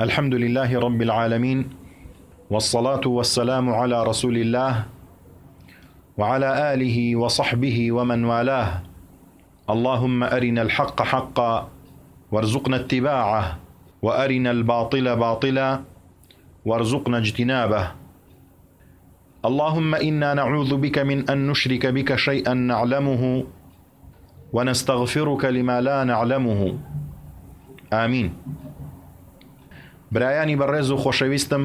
الحمد لله رب العالمين والصلاه والسلام على رسول الله وعلى اله وصحبه ومن والاه اللهم ارنا الحق حقا وارزقنا اتباعه وارنا الباطل باطلا وارزقنا اجتنابه اللهم انا نعوذ بك من ان نشرك بك شيئا نعلمه ونستغفرک لما لا نعلمه آمین برایانی بەڕێز و خۆشەویستم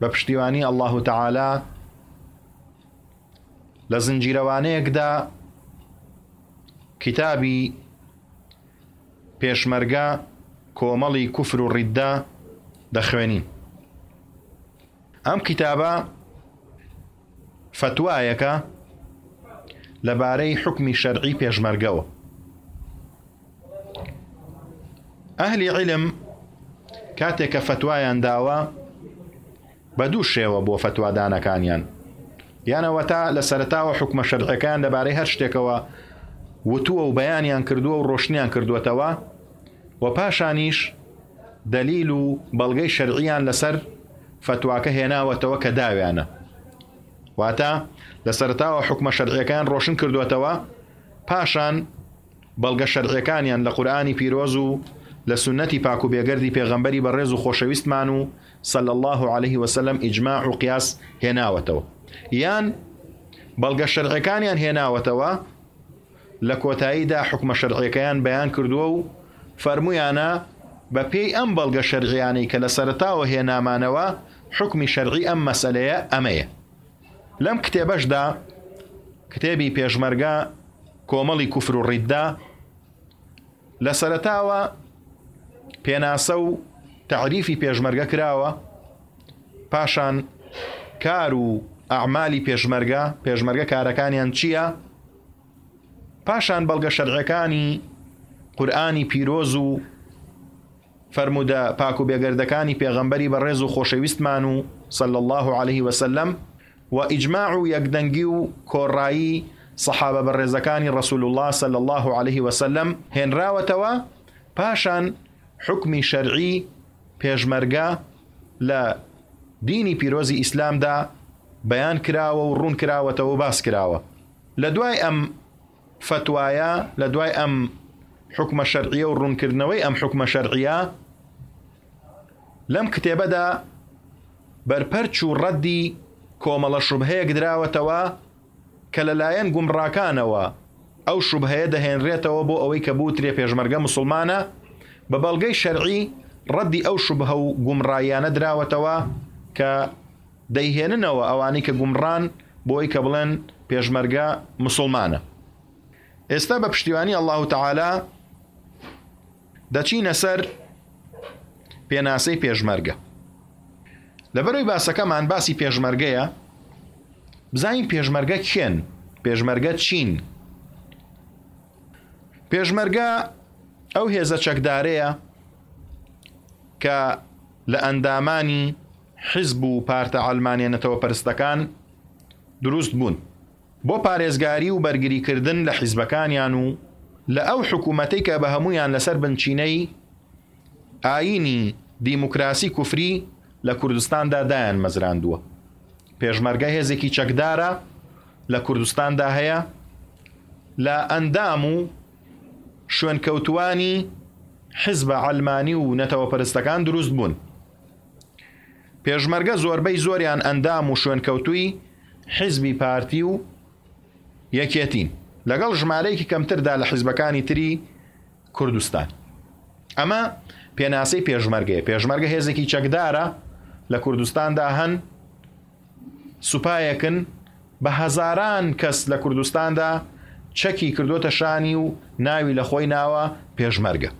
بە پشتیوانی ئەله و تەعالا لە زنجیرەوانەیەکدا کتابی پێشمەرگە کۆمەڵی کوفر و ڕیددا دەخوێنین ئەم کتابە فەتوایەکە لەبارەی حوکمی شەرعی پێشمەرگەوە. ئەهلی عیلم کاتێک کە فەتوایان داوە بە دوو شێوە بۆ فەتوادانەکانیان یانەوە تا لە سەرتاوە حکومە شەرعەکان لەبارەی هەر شتێکەوە وتووە و بەیانیان کردووە و ڕۆشنیان کردوێتەوە و پاشانیش دەلیل و بەڵگەی شەرعیان لەسەر فتواکە هێناوەتەوە کە داویانە واتە لە سەرتاوە حکومە شەرعیەکان ڕۆشن کردوەتەوە پاشان بەڵگە شەرعیەکانیان لە قورآانی پیرۆز و لە سنەتی پاکو بێگەردی پێغەمبەری بە ڕێز و خۆشەویستمان و سەل الله عليه وسلم ئیجماع و قیاس هێناوەتەوە یان بەڵگە شەرعەکانیان هێناوەتەوە لە کۆتاییدا حوکمە شەرعیەکەیان بەیان کردووە و فەرموویانە، بە پێی ئەم بەڵگە شەرعیانەی کە لە سەرەتاوە هێنامانەوە حوکمی شەرعی ئەم مەسەلەیە ئەمەیە. لەم کتێبەشدا، کتێبی پێشمەرگە، کۆمەڵی کوفر و ڕیددە، لە سەرەتاوە پێناسە و تەعریفی پێشمەرگە کراوە، پاشان کار و ئەعمالی پێشمەرگە، پێشمەرگە کارەکانیان چییە؟ پاشان بەڵگە شەرعەکانی قورآانی پیرۆز و فەرموودە پاک و بێگەردەکانی پێغەمبەری بەڕێز و خۆشەویستمان و صل الله عليه وسلم و ئیجماع و یەکدەنگی و کۆڕایی صحابە بەڕێزەکانی رسول الله صل الله عليه وسلم هێنراوەتەوە پاشان حکمی شەرعی پێشمەرگە لە دینی پیرۆزی ئیسلامدا بەیان کراوە و ڕوون کراوەتەوە و باس کراوە لە دوای ئەم فەتوایە لە دوای ئەم حکومە شەرعیە و ڕوونکردنەوەی ئەم حکومە شەرعیە لەم کتێبەدا بەرپەرچ و ڕەدی کۆمەڵە شوبهەیەک دراوەتەوە کە لەلایەن گومڕاکانەوە ئەو شوبهەیە دەهێنرێتەوە بۆ ئەوەی کە بوترێ پێشمەرگە مسلمانە بە بەڵگەی شەرعی ڕەدی ئەو شوبهە و گومڕایانە دراوەتەوە کە دەیهێننەوە ئەوانەی کە گومڕان بۆی کە بڵێن پێشمەرگە موسڵمانە ئێستا بە پشتیوانی اللە تعالی دەچینە سەر پێناسەی پێشمەرگە لەبەروی باسەکەمان باسی پێشمەرگەیە بزانین پێشمەرگە کێن پێشمەرگە چین پێشمەرگە ئەو هێزە چەکدارەیە کە لە ئەندامانی حیزب و پارتە عەلمانیە نەتەوەپەرستەکان دروست بوون بۆ پارێزگاری و بەرگری کردن لە حیزبەکانیان و لە ئەو حکوومەتەی کە بە هەموویان لەسەر بنچینەی ئایینی دیموکراسی کوفری لە کوردستاندا دایان مەزراندووە پێشمەرگە هێزێکی چەکدارە لە کوردستاندا هەیە لە ئەندام و شوێنکەوتوانی حزبە عەلمانی و نەتەوە پەرستەکان دروست بوون پێشمەرگە زۆربەی زۆریان ئەندام و شوێنکەوتووی حیزبی پارتی و یەکێتین لەگەڵ ژمارەیەکی کەمتردا لە حیزبەکانی تری کوردستان ئەمە پێناسەی پێشمەرگەیە پێشمەرگە هێزێکی چەکدارە لە کوردستاندا هەن سوپایەکن بە هەزاران کەس لە کوردستاندا چەکی کردوتە شانی و ناوی لە خۆی ناوە پێشمەرگە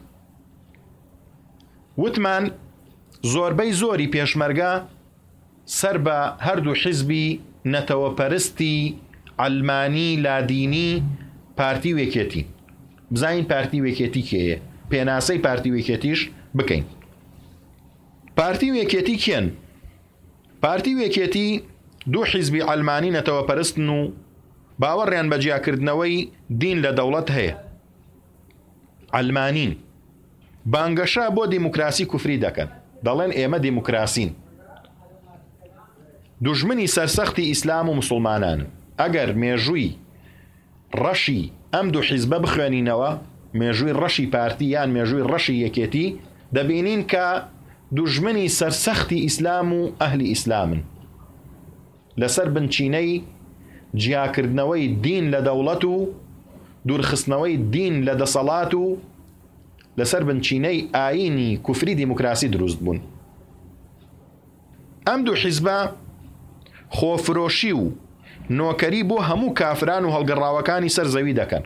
وتمان زۆربەی زۆری پێشمەرگە سەر بە هەردوو حیزبی نەتەوە پەرستی عەلمانی لادینی پارتی وێکێتی بزانین پارتی وێکێتی کێیە پێناسەی پارتی وێکێتیش بکەین پارتی وێکێتی کێن پارتی وێکێتی دوو حیزبی ئەلمانی نەتەوە پەرستن و باوەڕیان بە جیاکردنەوەی دین لە دەوڵەت هەیە عەلمانین بانگەشە بۆ دیموکراسی کوفری دەکەن دەڵێن ئێمە دیموکراسین دژمنی سەرسەختی ئیسلام و مسلمانان ئەگەر مێژووی ڕەشی ئەم دوو حیزبە بخوێنینەوە مێژووی ڕەشی پارتی یان مێژووی ڕەشی یەکێتی دەبینین کە دژمنی سەرسەختی ئیسلام و ئەهلی ئیسلامن لەسەر بنچینەی جیاکردنەوەی دین لە دەوڵەت و دوورخستنەوەی دین لە دەسەڵات و لەسەر بنچینەی ئایینی کوفری دیموکراسی دروست بوون. ئەم دوو حیزبە خۆفرۆشی و نۆکەری بۆ هەموو کافران و هەڵگەڕاوەکانی سەر زەوی دەکەن،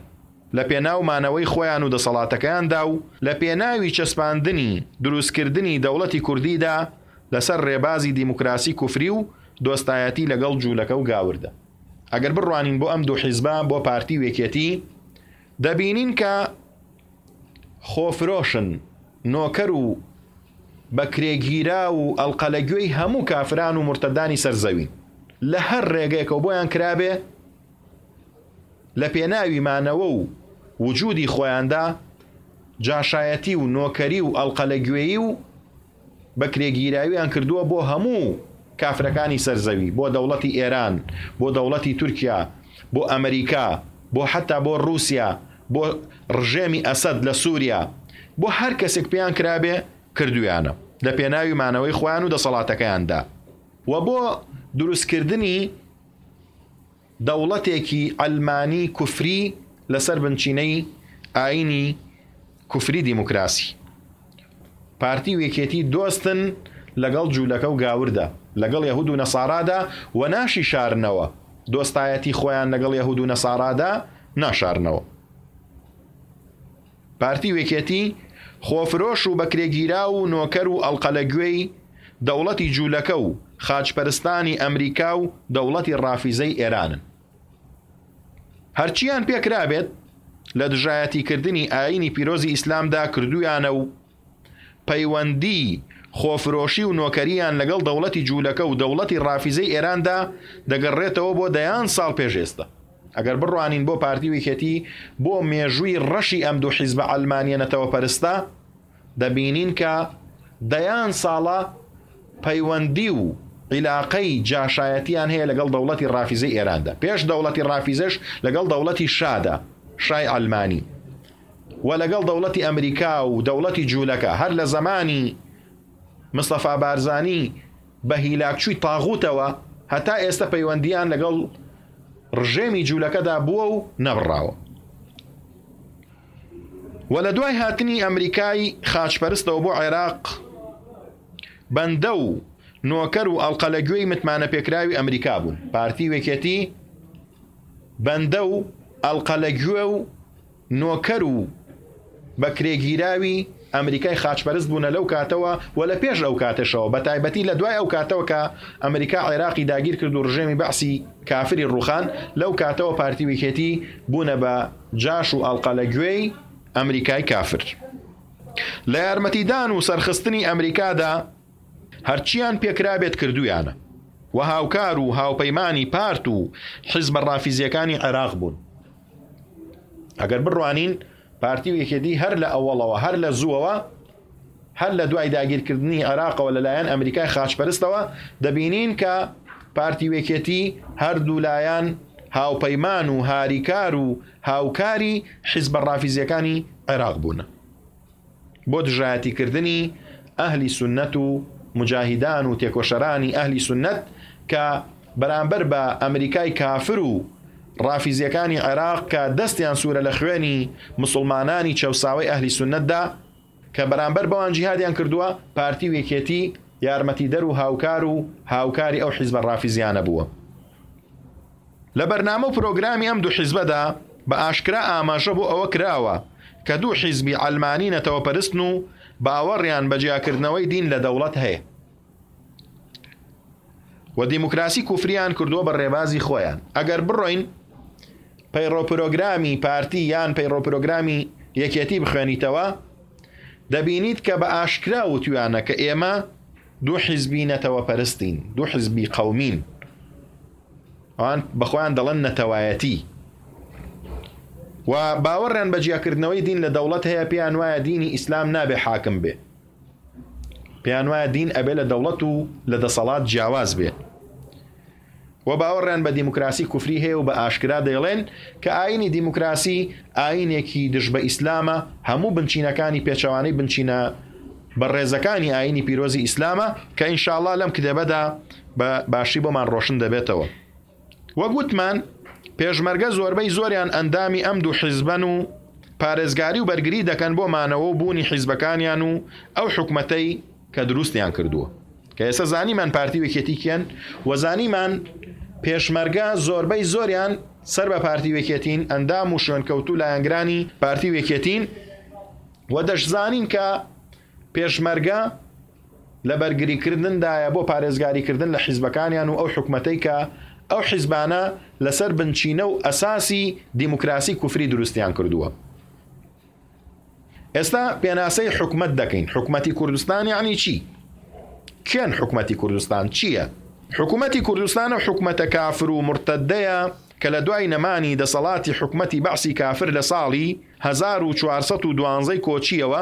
لە پێناو مانەوەی خۆیان و دەسەڵاتەکەیاندا و لە پێناوی چەسپاندنی دروستکردنی دەوڵەتی کوردیدا لەسەر ڕێبازی دیموکراسی کفری و دۆستایەتی لەگەڵ جولەکە و گاوردە ئەگەر بڕوانین بۆ ئەم دوو حیزبە بۆ پارتی و یەکێتی دەبینین کە خۆفرۆشن نۆکەر و بەکرێگیرا و ئەڵقە لە گوێی هەموو کافران و مرتدانی سەر زەوین لە هەر ڕێگەیەکەوە بۆیان کرابێ لە پێناوی مانەوە و وجودی خۆیاندا جاشایەتی و نۆکەری و ئەڵقە لە گوێی و بەکرێگیراویان کردووە بۆ هەموو کافرەکانی سەر زەوی بۆ دەوڵەتی ئێران بۆ دەوڵەتی تورکیا بۆ ئەمریکا بۆ حەتا بۆ ڕوسیا بۆ ڕژێمی ئەسەد لە سوریا بۆ هەر کەسێک پێیان کرابێ کردویانە لە پێناوی مانەوەی خۆیان و دەسەڵاتەکەیاندا وە بۆ دروستکردنی دەوڵەتێکی عەلمانی کفری لەسەر بنچینەی ئاینی کفری دیموکراسی پارتی و یەکێتی دۆستن لەگەڵ جولەکە و گاوردە لەگەڵ یەهود و نەسارادا و ناشی شارنەوە دۆستایەتی خۆیان لەگەڵ یەهود و نەسارادا ناشارنەوە. پارتی و یەکێتی خۆفرۆش و بەکرێگیراو و نۆکەر و ئەڵقە لە گوێی دەوڵەتی جولەکە و خاچ پەرستانی ئەمریکا و دەوڵەتی ڕافیزەی ئێرانن. هەرچییان پێکرابێت لە دژایەتی کردنی ئایینی پیرۆزی ئیسلامدا کردوویانە و، پەیوەندی خۆفرۆشی و نۆکەرییان لەگەڵ دەوڵەتی جوولەکە و دەوڵەتی ڕافیزەی ئێراندا دەگەڕێتەوە بۆ دەیان ساڵ پێش ئێستە. ئەگەر بڕوانین بۆ پارتی و یەکێتی بۆ مێژووی ڕەشی ئەم دوو حیزبە عەلمانییە نەتەوەپەرستە، دەبینین کە دەیان ساڵە پەیوەندی و عیلاقەی جاشایەتییان هەیە لەگەڵ دەوڵەتی ڕافیزەی ئێراندا. پێش دەوڵەتی ڕافیزەش لەگەڵ دەوڵەتی شادا، شای عەلمانی. وە لەگەڵ دەوڵەتی ئەمریکا و دەوڵەتی جولەکە هەر لە زەمانی مستەفا بارزانی بە هیلاکچووی تاغوتەوە هەتا ئێستە پەیوەندیان لەگەڵ ڕژێمی جولەکەدا بووە و نەبڕاوە وە لە دوای هاتنی ئەمریکای خاچپەرستەوە بۆ عێراق بەندە و نۆکەر و ئەڵقە لە گوێی متمانە پێکراوی ئەمریکا بوون پارتی وێکێتی بەندە و ئەلقە لە گوێ و نۆکەر و بەکرێگیراوی ئەمریکای خاچپەرست بوونە لەو کاتەوە و لە پێش ئەو کاتەشەوە، بەتایبەتی لە دوای ئەو کاتەوە کە ئەمریکا عێراقی داگیرکرد و ڕژێمی بەعسی کافری ڕووخاند، لەو کاتەوە پارتی و یەکێتی بوونە بە جاش و ئەڵقە لە گوێی، ئەمریکای کافر، لە یارمەتیدان و سەرخستنی ئەمریکادا هەرچییان پێکرابێت کردوویانە و هاوکار و هاوپەیمانی پارت و حیزبە ڕافیزییەکانی عێراق بوون. ئەگەر بڕوانین پارتی و یەکێتی هەر لە ئەوەڵەوە هەر لە زووەوە هەر لە دوای داگیرکردنی عێراقەوە لەلایەن ئەمریکای خاچپەرستەوە دەبینین کە پارتی وێکێتی هەردوو لایەن هاوپەیمان و هاریکار و هاوکاری حیزبە ڕافیزیەکانی عێراق بوونە بۆ دژایەتی کردنی ئەهلی سونەت و مجاهیدان و تێکۆشەرانی ئەهلی سونەت کە بەرامبەر بە ئەمریکای کافر و ڕافیزیەکانی عێراق کە دەستیان سوورە لە خوێنی مسلمانانی چەوساوەی ئەهلی سونەتدا کە بەرامبەر بەوان جیهادیان کردووە پارتی و یەکێتی یارمەتیدەر و هاوکار و هاوکاری ئەو حیزبە ڕافیزیانە بووە. لە بەرنامە و پرۆگرامی ئەم دوو حیزبەدا بە ئاشکرا ئاماژە بۆ ئەوە کراوە کە دوو حیزبی عەلمانی نەتەوەپەرستن و باوەڕیان بە جیاکردنەوەی دین لە دەوڵەت هەیە و دیموکراسی کوفریان کردووە بە ڕێبازی خۆیان ئەگەر بڕۆین پەیڕۆ پرۆگرامی پارتی یان پەیڕۆ پرۆگرامی یەکێتی بخوێنیتەوە دەبینیت کە بە ئاشکرا وتویانە کە ئێمە دوو حیزبی نەتەوە پەرستین دوو حیزبی قەومین ئەوان بە خۆیان دەڵێن نەتەوایەتی و باوەڕیان بە جیاکردنەوەی دین لە دەوڵەت هەیە پێیان وایە دینی ئیسلام نابێ حاکم بێ پێیان وایە دین ئەبێ لە دەوڵەت و لە دەسەڵات جیاواز بێ و باوەڕیان بە دیموکراسی کوفری هەیە و بە ئاشکرا دەیڵێن کە ئاینی دیموکراسی ئاینێکی دژ بە ئیسلامە هەموو بنچینەکانی پێچەوانەی بنچینە بە ڕێزەکانی ئاینی پیرۆزی ئیسلامە کە ئینشاءله لەم کتێبەدا بە باشی بۆمان ڕۆشن دەبێتەوە. وەک وتمان پێشمەرگە زۆربەی زۆریان ئەندامی ئەم دوو حیزبەن و پارێزگاری و بەرگری دەکەن بۆ مانەوە و بوونی حیزبەکانیان و ئەو حکومەتەی کە دروستیان کردووە. کە ئێستا زانیمان پارتی و یەکێتی کێن و زانیمان پێشمەرگە زۆربەی زۆریان سەر بە پارتی و یەکێتین، ئەندام و شوێنکەوتوو لایەنگرانی پارتی و یەکێتین و دەشزانین کە پێشمەرگە لە بەرگریکردندایە بۆ پارێزگاریکردن لە حیزبەکانیان و ئەو حکومەتەی کە ئەو حیزبانە لەسەر بنچینە و ئەساسی دیموکراسی کوفری دروستیان کردووە. ئێستا پێناسەی حکومەت دەکەین حکومەتی کوردستان یعنی چی؟ کێن حکومەتی کوردستان چییە؟ حکومەتی کوردستان و حکومەتە کافر و مرتدەیە کە لە دوای نەمانی دەسەڵاتی حکومەتی بەعسی کافر لە ساڵی 1412 کۆچیەوە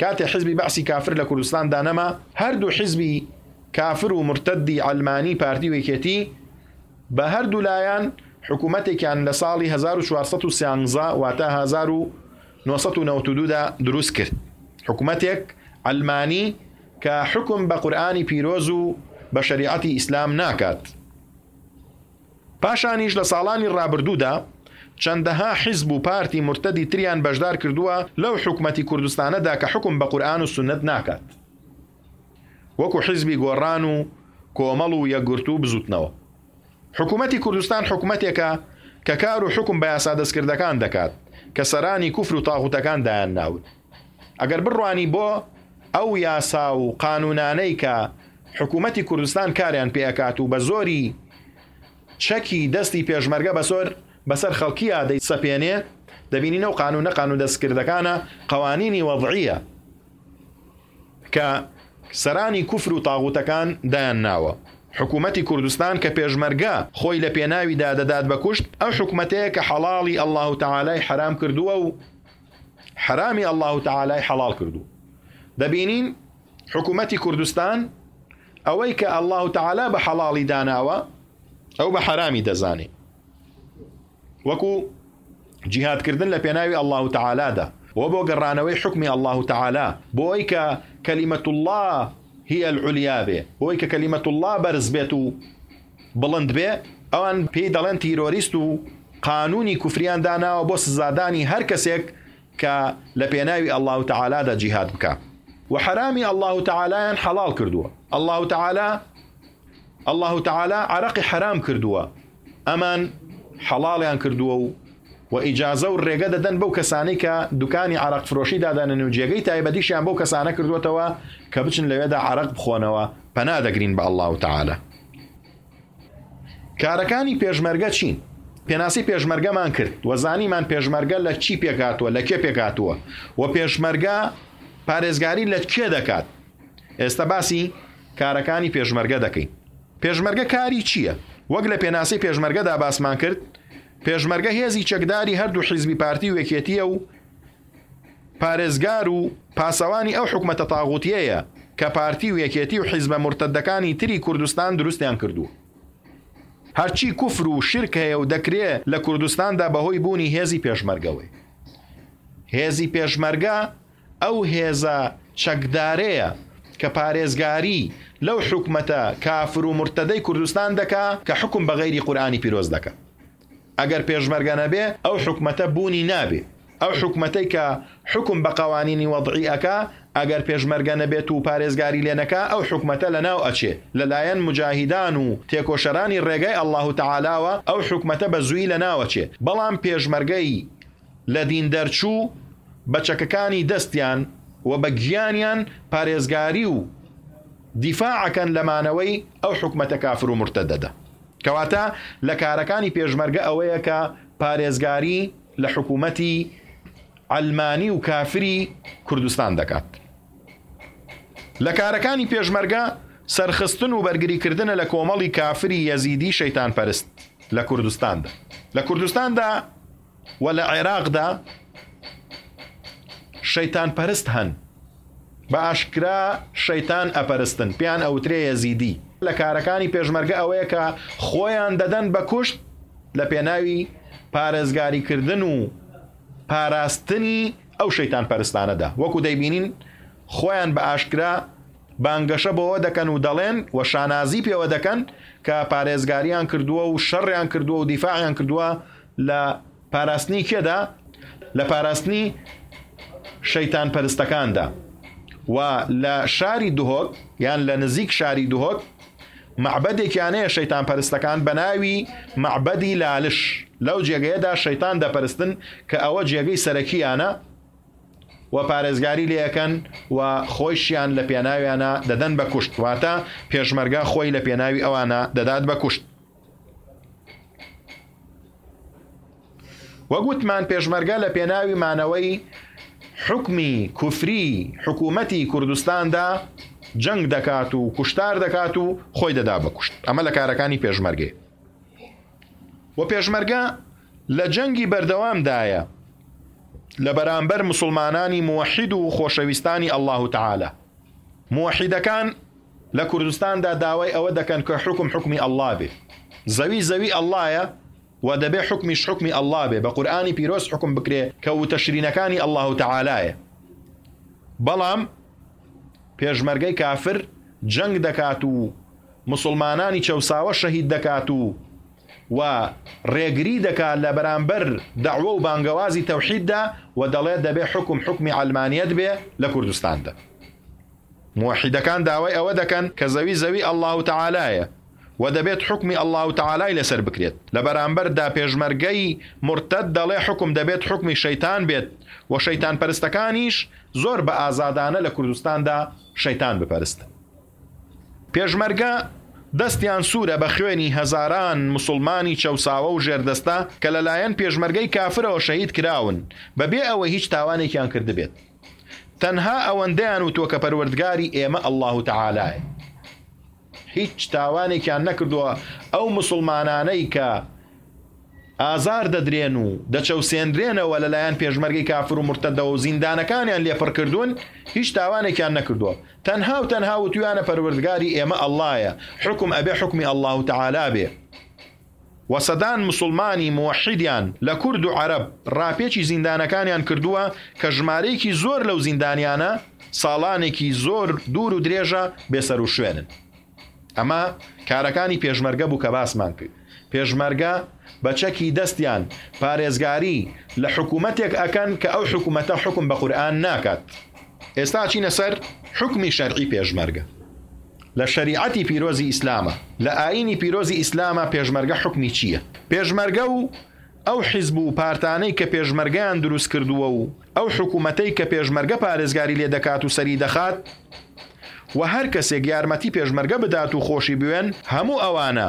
کاتێ حیزبی بەعسی کافر لە کوردستان دا نەما هەردوو حیزبی کافر و مورتەدی عەلمانی پارتی و یەکێتی بە هەردوو لایان حکوومەتێکیان لە ساڵی هەزار و چوار سەد و سیانزە واتە هەزار و نۆ سەد و نەوەت و دوو دا دروست کرد حکوومەتێک عەلمانی کە حوکم بە قورئانی پیرۆز و بە شەریعەتی ئیسلام ناکات. پاشانیش لە ساڵانی ڕابردوودا چەندەها حیزب و پارتی مورتەدی تریان بەشدار کردووە لەو حکومەتی کوردستانەدا کە حوکم بە قورئان و سوننەت ناکات وەکو حیزبی گۆڕان و کۆمەڵ و یەکگرتوو بزوتنەوە. حکومەتی کوردستان حکومەتێکە کە کار و حوکم بە یاسا دەستکردەکان دەکات کە سەرانی کوفر و تاغوتەکان دایان ناون. ئەگەر بڕوانی بۆ ئەو یاسا و قانونانەی کە حکوومەتی کوردستان کاریان پێ ئەکات و بە زۆری چەکی دەستی پێشمەرگە بەسۆر بەسەر خەڵکییا دەی سەپێنێ دەبینین ئەو قانونە قانون دەستکردەکانە قەوانینی وەضعیە کە سەرانی کوفر و تاغوتەکان دایان ناوە حکوومەتی کوردستان کە پێشمەرگە خۆی لە پێناویدا دەدات بە کوشت ئەو حکوومەتەیە کە حەڵاڵی ئەلله و تەعالای حەرام کردووە و حەرامی اللە تعالی حەڵاڵ کردو دەبینین حکوومەتی کوردستان ئەوەی کە اللە تعالی بە حەڵاڵی داناوە ئەو بە حەرامی دەزانێ وەکو جیهادکردن لە پێناوی اللە تعالادا و بۆ گەڕانەوەی حکمی اللە تعالی بۆ ئەوی کە کەلیمەت الله هی العلیاێ بۆی کە کەلیمەت الله بەرز بێت و بڵند بێ، ئەوان پێی دەڵێن تیرۆریست و قانوونی کوفریان داناوە بۆ سزادانی هەر کەسێک کە لە پێناوی اللە تعالادا جیهاد بکا و حەرامی اللە تعالایان حەڵاڵ کردووە اللە تعالا اللە تعالا عەرەقی حەرام کردووە ئەمان حەڵاڵیان کردووە و و ئیجازە و ڕێگە دەدەن بەو کەسانی کە دوکانی عراق فرۆشی دادەنن و جێگەی تایبەتیشیان بەو کەسانە کردوێتەوە کە بچن لەوێدا عراق بخۆنەوە پەنادەگرین بە الله تعاالە کارەکانی پێشمەرگە چین؟ پێناسی پێشمەرگەمان کرد و زانیمان پێشمەرگە لە چی پێکاتوە لە کێ پێکاتوە و پێشمەرگە پارێزگاری لە کێ دەکات ئێستا باسی کارەکانی پێشمەرگە دەکەین پێشمەرگە کاری چییە؟ وەک لە پێناسی پێشمەرگەدا باسمان کرد پێشمەرگە هێزی چەکداری هەردوو حیزبی پارتی وێکێتیە و پارێزگار و پاسەوانی ئەو حکومەتە تاغوتیەیە کە پارتی و یەکێتی و حیزبە مورتەدەکانی تری کوردستان دروستیان کردووە هەرچی کوفر و شرک هەیە و دەکرێ لە کوردستاندا بەهۆی بوونی هێزی پێشمەرگەوەی هێزی پێشمەرگە ئەو هێزە چەکدارەیە کە پارێزگاری لەو حکومەتە کافر و مرتدەی کوردستان دەکا کە حکم بە غەیری قورآانی پیرۆز دەکە ئەگەر پێشمەرگە نەبێ ئەو حکومەتە بوونی نابێ ئەو حکومەتەی کە حکوم بە قەوانینی وەضعی ئەکا ئەگەر پێشمەرگە نەبێت و پارێزگاری لێ نەکا ئەو حکومەتە لەناو ئەچێ لەلایەن موجاهیدان و تێکۆشەرانی ڕێگای اللە تعالاوە ئەو حکومەتە بە زوویی لەناو ئەچێ بەڵام پێشمەرگەی لە دین دەرچوو بە چەکەکانی دەستیان و بە گیانیان پارێزگاری و دیفاع ئەکەن لە مانەوەی ئەو حکومەتە کافر و مورتەدەدە. کەواتە لە کارەکانی پێشمەرگە ئەوەیە کە پارێزگاری لە حکوومەتی عەلمانی و کافری کوردستان دەکات. لە کارەکانی پێشمەرگە سەرخستن و بەرگری کردنە لە کۆمەڵی کافری یەزیدی شەیتانپەرست لە کوردستاندا. لە کوردستاندا وە لە عێراقدا شەیتان پەرست هەن بە ئاشکرا شەیتان ئەپەرستن پێیان ئەوترێ یەزیدی لە کارەکانی پێشمەرگە ئەوەیە کە خۆیان دەدەن بە کوشت لە پێناوی پارێزگاریکردن و پاراستنی ئەو شەیتان پەرستانەدا وەکو دەیبینین خۆیان بە ئاشکرا بانگەشە بۆەوە دەکەن و دەڵێن و شانازی پێوە دەکەن کە پارێزگاریان کردووە و شەڕیان کردووە و دیفاعیان کردووە لە پاراستنی کێدا؟ لە پاراستنی شەیتان پەرستەکاندا و لە شاری دهۆک یان لە نزیک شاری دهۆک مەعبەدێکیانەیە شەیتان پەرستەکان بە ناوی مەعبەدی لالش لەو جێگەیەدا شەیتان دەپەرستن کە ئەوە جێگەی سەرەکییانە و پارێزگاری لەکەن و خۆیشیان لە پێناویانە دەدەن بە کوشت واتە پێشمەرگە خۆی لە پێناوی ئەوانە دەدات بە کوشت وەک وتمان پێشمەرگە لە پێناوی مانەوەی حکمی کوفری حکوومەتی کوردستاندا جەنگ دەکات و کوشتار دەکات و خۆی دەدا بەکوشت ئەمە لە کارەکانی پێشمەرگێ و پێشمەرگە لە جەنگی بەردەوامدایە لە بەرامبەر مسلمانانی موحید و خۆشەویستانی ئەله و تعاالە موحیدەکان لە کوردستاندا داوای ئەوە دەکەن کە حوکم حوکمی ئەڵڵا بێ، زەوی زەوی ئەڵڵایە و دەبێ حوکمیش حوکمی ئەڵڵا بێ، بە قورئانی پیرۆز حوکم بکرێ کە وتە شرینەکانی ئەڵڵا و تەعالایە. بەڵام پێشمەرگەی کافر جەنگ دەکات و موسڵمانانی چەوساوە شەهید دەکات و و ڕێگری دەکا لە بەرامبەر دەعوە و بانگەوازی تەوحیددا و دەڵێ دەبێ حکم حکمی عەلمانیەت بێ لە کوردستاندا. موحیدەکان داوای ئەوە دەکەن کە زەوی زەوی اللە تعالیە و دەبێت حوکمی اللە تعالی لەسەر بکرێت، لەبەرامبەر دا پێشمەرگەی مورتەد دەڵێ حوکم دەبێت حوکمی شەیتان بێت و شەیتان پەرستەکانیش زۆر بە ئازادانە لە کوردستان دا شەیتان بپەرستن. پێشمەرگە دەستیان سورە بە خوێنی هەزاران موسوڵمانی چەوساوە و ژێردەستە کە لەلایەن پێشمەرگەی کافرەوە شەهید کراون بە بێ ئەوەی هیچ تاوانێکیان کردبێت. تەنها ئەوەندەیان وتووە کە پەروەردگاری ئێمە اللە تعالیە هیچ تاوانێکیان نەکردووە ئەو مسلمانانەی کە ئازار دەدرێن و دەچەوسێنرێنەوە لەلایەن پێشمەرگی کافر و مرتدەوە و زیندانەکانیان لێپڕ کردوون هیچ تاوانێکیان نەکردووە تەنها و تەنها وتویانە پەروەردگاری ئێمە ئەللایە حکم ئەبێ حکمی ئەلله و تعالا بێ و سەدان موسڵمانی موەحیدیان لە کورد و عەرەب ڕاپێچی زیندانەکانیان کردووە کە ژمارەیەکی زۆر لەو زیندانیانە ساڵانێکی زۆر دوور و درێژە بێ سەروشوێنن. ئەمە کارەکانی پێشمەرگە بوو کە باسمان کرد. پێشمەرگە بە چەکی دەستیان پارێزگاری لە حکوومەتێک ئەکەن کە ئەو حکوومەتە حوکم بە قورئان ناکات. ئێستا ئەچینە سەر حوکمی شەرعی پێشمەرگە. لە شەریعەتی پیرۆزی ئیسلامە لە ئایینی پیرۆزی ئیسلامە پێشمەرگە حوکمی چییە؟ پێشمەرگە و ئەو حیزب و پارتانەی کە پێشمەرگەیان دروست کردووە و ئەو حکومەتەی کە پێشمەرگە پارێزگاری لێ دەکات و سەری دەخات و هەر کەسێک یارمەتی پێشمەرگە بدات و خۆشی بوێن هەموو ئەوانە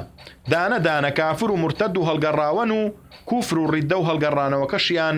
دانە دانە کافر و مورتەد و هەڵگەڕاوەن و کوفر و ڕیددە و هەڵگەڕانەوەکەشیان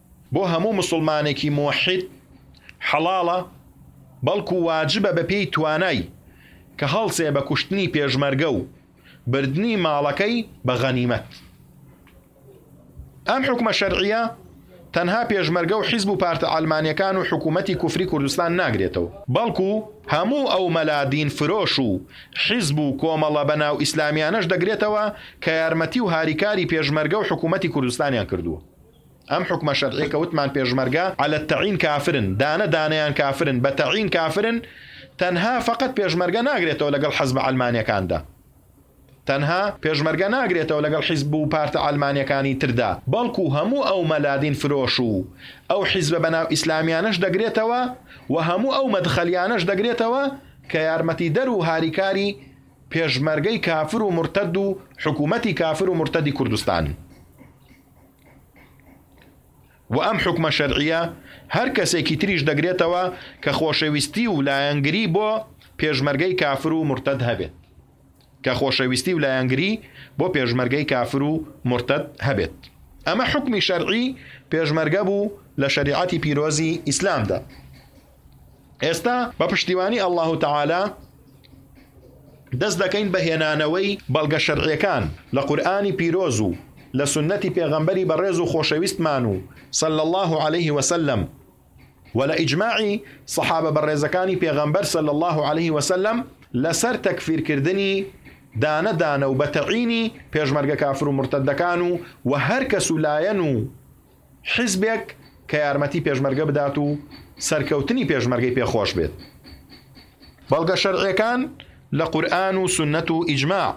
بۆ هەموو موسڵمانێکی موحید حەڵاڵە بەڵکو واجبە بە پێی توانای کە هەڵسێ بە کوشتنی پێشمەرگە و بردنی ماڵەکەی بە غەنیمەت. ئەم حوکمە شەرعیە تەنها پێشمەرگە و حیزب و پارتە عەلمانیەکان و حکومەتی کوفری کوردستان ناگرێتەوە، بەڵکو هەموو ئەو مەلا دین فرۆش و حیزب و کۆمەڵە بە ناو ئیسلامیانەش دەگرێتەوە کە یارمەتی و هاریکاری پێشمەرگە و حکومەتی کوردستانیان کردووە. ئەم حوکمە شەرعیە کە وتمان پێشمەرگە علی التعین کافرن دانە دانەیان کافرن بە تەعین کافرن تەنها فقط پێشمەرگە ناگرێتەوە لەگەڵ حەزبە عەلمانیەکاندا تەنها پێشمەرگە ناگرێتەوە لەگەڵ حیزب و پارتە عەلمانیەکانی تردا بەڵکو هەموو ئەو مەلادین فرۆش و ئەو حیزبە بەناو ئیسلامیانەش دەگرێتەوە و هەموو ئەو مەدخەلیانەش دەگرێتەوە کە یارمەتی دەر و هاریکاری پێشمەرگەی کافر و مرتد و حکوومەتی کافر و مرتدی کوردستان. وە ئەم حوکمە شەرعیە هەر کەسێکی تریش دەگرێتەوە کە خۆشەویستی و لایەنگری بۆ پێشمەرگەی کافر و مرتد هەبێت کە خۆشەویستی و لایەنگری بۆ پێشمەرگەی کافر و مرتد هەبێت ئەمە حکمی شەرعی پێشمەرگە بوو لە شەریعەتی پیرۆزی ئیسلامدا ئێستا بە پشتیوانی اللە تعالی دەست دەکەین بە هێنانەوەی بەڵگە شەرعیەکان لە قورئانی پیرۆز و لە سوننەتی پێغەمبەری بەڕێز و خۆشەویستمان و صلی اللە علیه وسلم و لە ئیجماعی صحابە بەڕێزەکانی پێغەمبەر صلی اللە علیه وسلم لەسەر تەکفیرکردنی دانە دانە و بە تەعینی پێشمەرگە کافر و مرتدەکان و و هەر کەس و لایەن و حیزبێک کە یارمەتی پێشمەرگە بدات و سەرکەوتنی پێشمەرگەی پێ خۆش بێت. بەڵگە شەرعیەکان لە قورئان و سوننەت و ئیجماع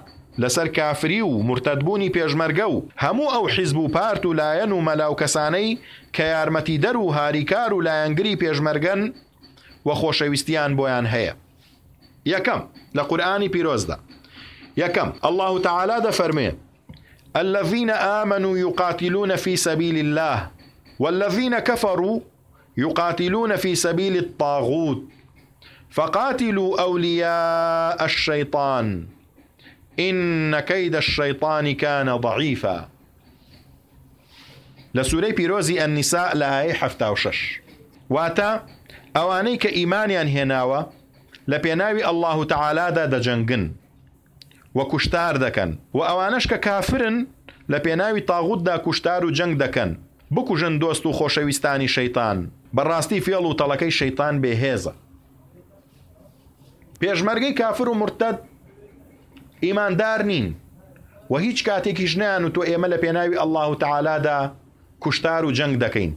لەسەر کافری و مورتەد بوونی پێشمەرگە و هەموو ئەو حیزب و پارت و لایەن و مەلا و کەسانەی کە یارمەتیدەر و هاریکار و لایەنگری پێشمەرگەن و خۆشەویستیان بۆیان هەیە. یەکەم، لە قورئانی پیرۆزدا، یەکەم، اللە تعالی دەفەرموێ. الذین آمنوا یقاتلون فی سبیل اللە والذین کفروا یقاتلون فی سبیل الطاغوت فقاتلوا اولیاء الشیطان ان کید الشیطان کان ضعیفا لە سورەی پیرۆزی النساء لە ئایەی 76 واتە ئەوانەی کە ئیمانیان هێناوە لە پێناوی اللە تعالیدا دەجەنگن و کوشتار دەکەن و ئەوانەش کە کافرن لە پێناوی طاغوتدا کوشتار و جەنگ دەکەن بکوژن دۆست و خۆشەویستانی شەیتان بەڕاستی فێڵ و تەڵەکەی شەیتان بێ هێزە پێشمەرگەی کافر و مرتەد ئیماندار نین و هیچ کاتێکیش نیان و تۆ ئێمە لە پێناوی ئەلله و تعالادا کوشتار و جەنگ دەکەین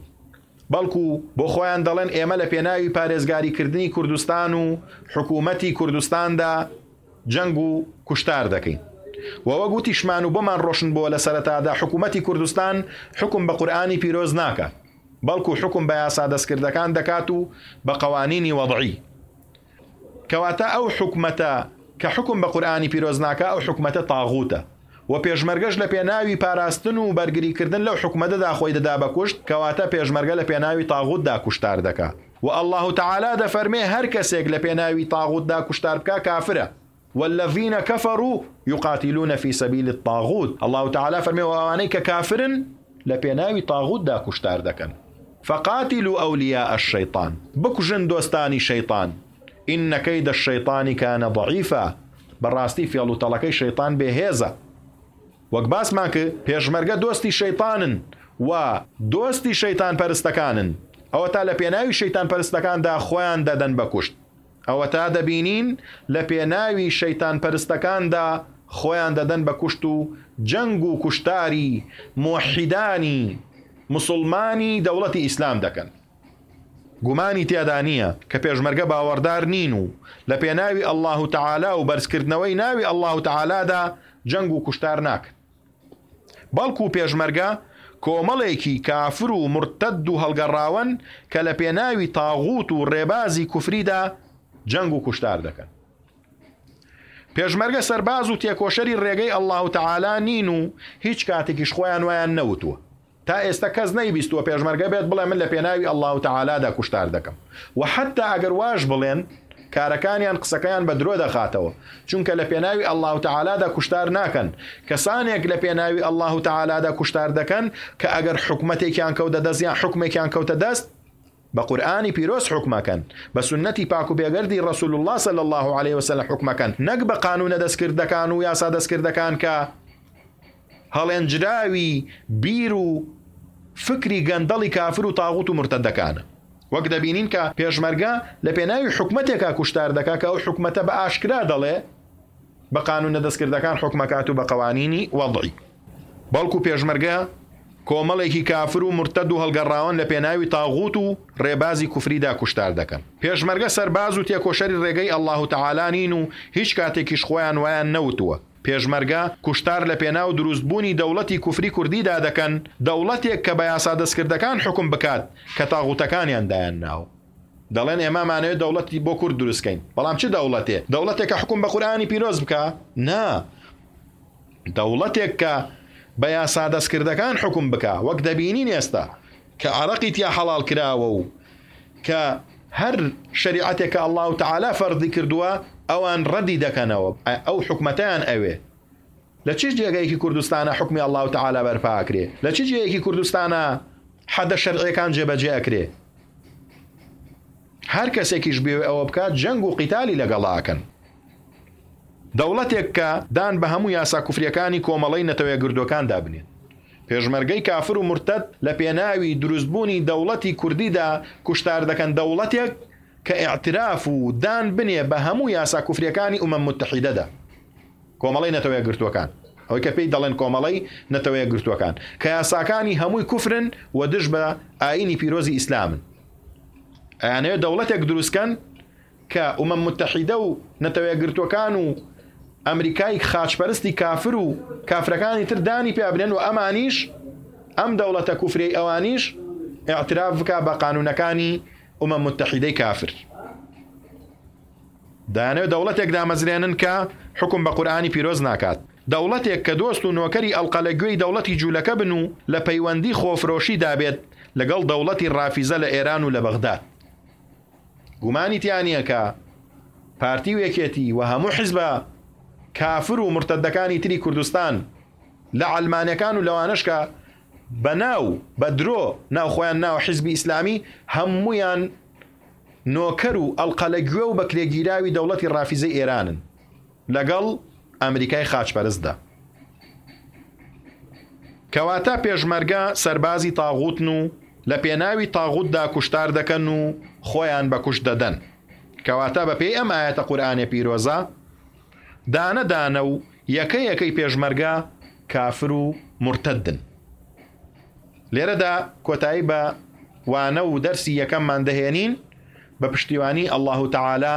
بەڵکو بۆ خۆیان دەڵێن ئێمە لە پێناوی پارێزگاریکردنی کوردستان و حکوومەتی کوردستاندا جەنگ و کوشتار دەکەین و وەک وتیشمان و بۆمان ڕۆشن بووە لە سەرەتادا حکوومەتی کوردستان حوکم بە قورئانی پیرۆز ناکات بەڵکوو حوکم بە یاسا دەستکردەکان دەکات و بە قەوانینی وەضعی کەواتە ئەو حکومەتە کە حوکم بە قورئانی پیرۆز ناکا ئەو حکومەتە تاغوتە و پێشمەرگەش لە پێناوی پاراستن و بەرگریکردن لەو حکومەتەدا خۆی دەدا بە کوشت کەواتە پێشمەرگە لە پێناوی تاغوتدا کوشتار دەکا. وە اللە تعالی دەفەرمێ هەر کەسێک لە پێناوی طاغوتدا کوشتار بکا کافرە، والذین کفروا یقاتلون فی سبیل الطاغوت، اللە تعالی فەرمێ وە ئەوانەی کە کافرن لە پێناوی طاغوتدا کوشتار دەکەن فقاتلوا اولیاء الشیطان بکوژن دۆستانی شەیطان ان کید الشیطان کان ضعیفا بەڕاستی فێڵ و تەڵەکەی شەیطان بێ هێزە. وەک باسمان کرد پێشمەرگە دۆستی شەیتانن و دۆستی شەیتان پەرستەکانن، ئەوەتا لە پێناوی شەیتان پەرستەکاندا خۆیان دەدەن بە کوشت، ئەوەتا دەبینین لە پێناوی شەیتان پەرستەکاندا خۆیان دەدەن بە کوشت و جەنگ و کوشتاری موحیدانی مسوڵمانی دەوڵەتی ئیسلام دەکەن. گومانی تێدا نییە کە پێشمەرگە باوەڕدار نین و لە پێناوی ئەلله و تەعالا و بەرزکردنەوەی ناوی ئەلله و تەعالادا جەنگ و کوشتار ناکەن بەڵکو پێشمەرگە کۆمەڵێکی کافر و مرتد و هەڵگەڕاون کە لە پێناوی تاغوت و ڕێبازی کوفریدا جەنگ و کوشتار دەکەن پێشمەرگە سەرباز و تێکۆشەری ڕێگەی ئەلله و تەعالا نین و هیچ کاتێکیش خۆیان وایان نەوتووە تا ئێستا کەس نەیبیستووە پێشمەرگە بێت بڵێ من لە پێناوی اللە تعالادا کوشتار دەکەم وە حەتا ئەگەر واش بڵێن کارەکانیان قسەکەیان بە درۆ دەخاتەوە چونکە لە پێناوی اللە تعالادا کوشتار ناکەن کەسانێک لە پێناوی اللە تعالادا کوشتار دەکەن کە ئەگەر حکومەتێکیان کەوتە دەست یان حکومێکیان کەوتە دەست بە قورآانی پیرۆز حکومەکەن بە سنەتی پاک و بێگەردی ڕسول الله صلی الله عليه وسلم حکومەکەن نەک بە قانونە دەستکردەکان و یاسا دەستکردەکان کە هەڵێنجراوی بیر و فکری گەندەڵی کافر و تاغوت و مورتەدەکانە. وەک دەبینین کە پێشمەرگە لە پێناوی حکومەتێکا کوشتار دەکا کە ئەو حکومەتە بە ئاشکرا دەڵێ بە قانونە دەستکردەکان حوکم ئەکات و بە قەوانینی وەضعی بەڵکو پێشمەرگە کۆمەڵێکی کافر و مورتەد و هەڵگەڕاوەن لە پێناوی تاغوت و ڕێبازی کوفریدا کوشتار دەکەن. پێشمەرگە سەرباز و تێکۆشەری ڕێگەی اللە تعالی نین و هیچ کاتێکیش خۆیان وایان نەوتووە. پێشمەرگە کوشتار لە پێناو دروست بوونی دەوڵەتی کوفری کوردیدا دەکەن، دەوڵەتێک کە بە یاسا دەستکردەکان حوکم بکات کە تاغوتەکانیان دایان ناوە. دەڵێن ئێمە مانەوێت دەوڵەت بۆ کورد دروست کەین، بەڵام چ دەوڵەتێ؟ دەوڵەتێک کە حوکم بە قورئانی پیرۆز بکا؟ نا، دەوڵەتێک کە بە یاسا دەستکردەکان حوکم بکا، وەک دەبینین ئێستا کە عەرەقی تیا حەڵاڵ کراوە و، کە هەر شەریعەتێک کە اللە تعالی فەرزی کردووە ئەوان ڕەدی دەکەنەوە ئەو حکومەتەیان ئەوێ لە چ جێگەیەکی کوردستانە حکمی اللە تعالی بەرپا ئەکرێ لە چ جێیەکی کوردستانە حەدە شەرعەکان جێبەجێ ئەکرێ هەر کەسێکیش بێ ئەوە بکات جەنگ و قیتالی لەگەڵاکەن دەوڵەتێک کە دان بە هەموو یاسا کوفریەکانی کۆمەڵی نەتەوەیە گردوەکان دابنێت پێشمەرگەی کافر و مورتەد لە پێناوی دروست بوونی دەوڵەتی کوردیدا کوشتار دەکەن دەوڵەتێک کە ئیعتراف و دان بنێ بە هەموو یاسا کوفریەکانی ئومەم موتەحیدەدا کۆمەڵەی نەتەوە یەکگرتووەکان ئەوەی کە پێی دەڵێن کۆمەڵەی نەتەوە یەکگرتووەکان کە یاساکانی هەمووی کوفرن و دژ بە ئاینی پیرۆزی ئیسلامن ئەیانەوێت دەوڵەتێک دروستکەن کە ئومەم موتەحیدە و نەتەوەیەکگرتووەکان و ئەمریکای خاچپەرستی کافر و کافرەکانی تر دانی پیا بنێن و ئەمانیش ئەم دەوڵەتە کوفریەی ئەوانیش ئیعتراف بکا بە قانوونەکانی ئومەم موتەحیدەی کافر دەیانەوێت دەوڵەتێک دامەزرێنن کە حکم بە قورئانی پیرۆز ناکات دەوڵەتێک کە دۆست و نۆکەری ئەڵقە لە گوێی دەوڵەتی جوولەکە بن و لە پەیوەندی خۆفرۆشی دابێت لەگەڵ دەوڵەتی ڕافیزە لە ئێران و لە بەغداد. گومانی تیا نییە کە پارتی و یەکێتی و هەموو حزبە کافر و مرتدەکانی تری کوردستان لە ئەلمانەکان و لەوانش کە بە ناو بە درۆ ناوخۆیان ناو حزبی ئیسلامی هەمویان نۆکەر و ئەلقەلە گوێ و بەکرێگیراوی دەوڵەتی ڕافیزەی ئێرانن لەگەڵ ئەمریکای خاچپەرستدا. کەواتە پێشمەرگە سەربازی تاغوتن و لە پێناوی تاغوتدا کوشتار دەکەن و خۆیان بە کوشت دەدەن. کەواتە بە پێی ئەم ئایەتە قورئانێ پیرۆزە دانە دانە و یەکە یەکەی پێشمەرگە کافر و مورتەدن. لێرەدا کۆتایی بە وانە و دەرسی یەکەممان دەهێنین بە پشتیوانی اللە تعالی،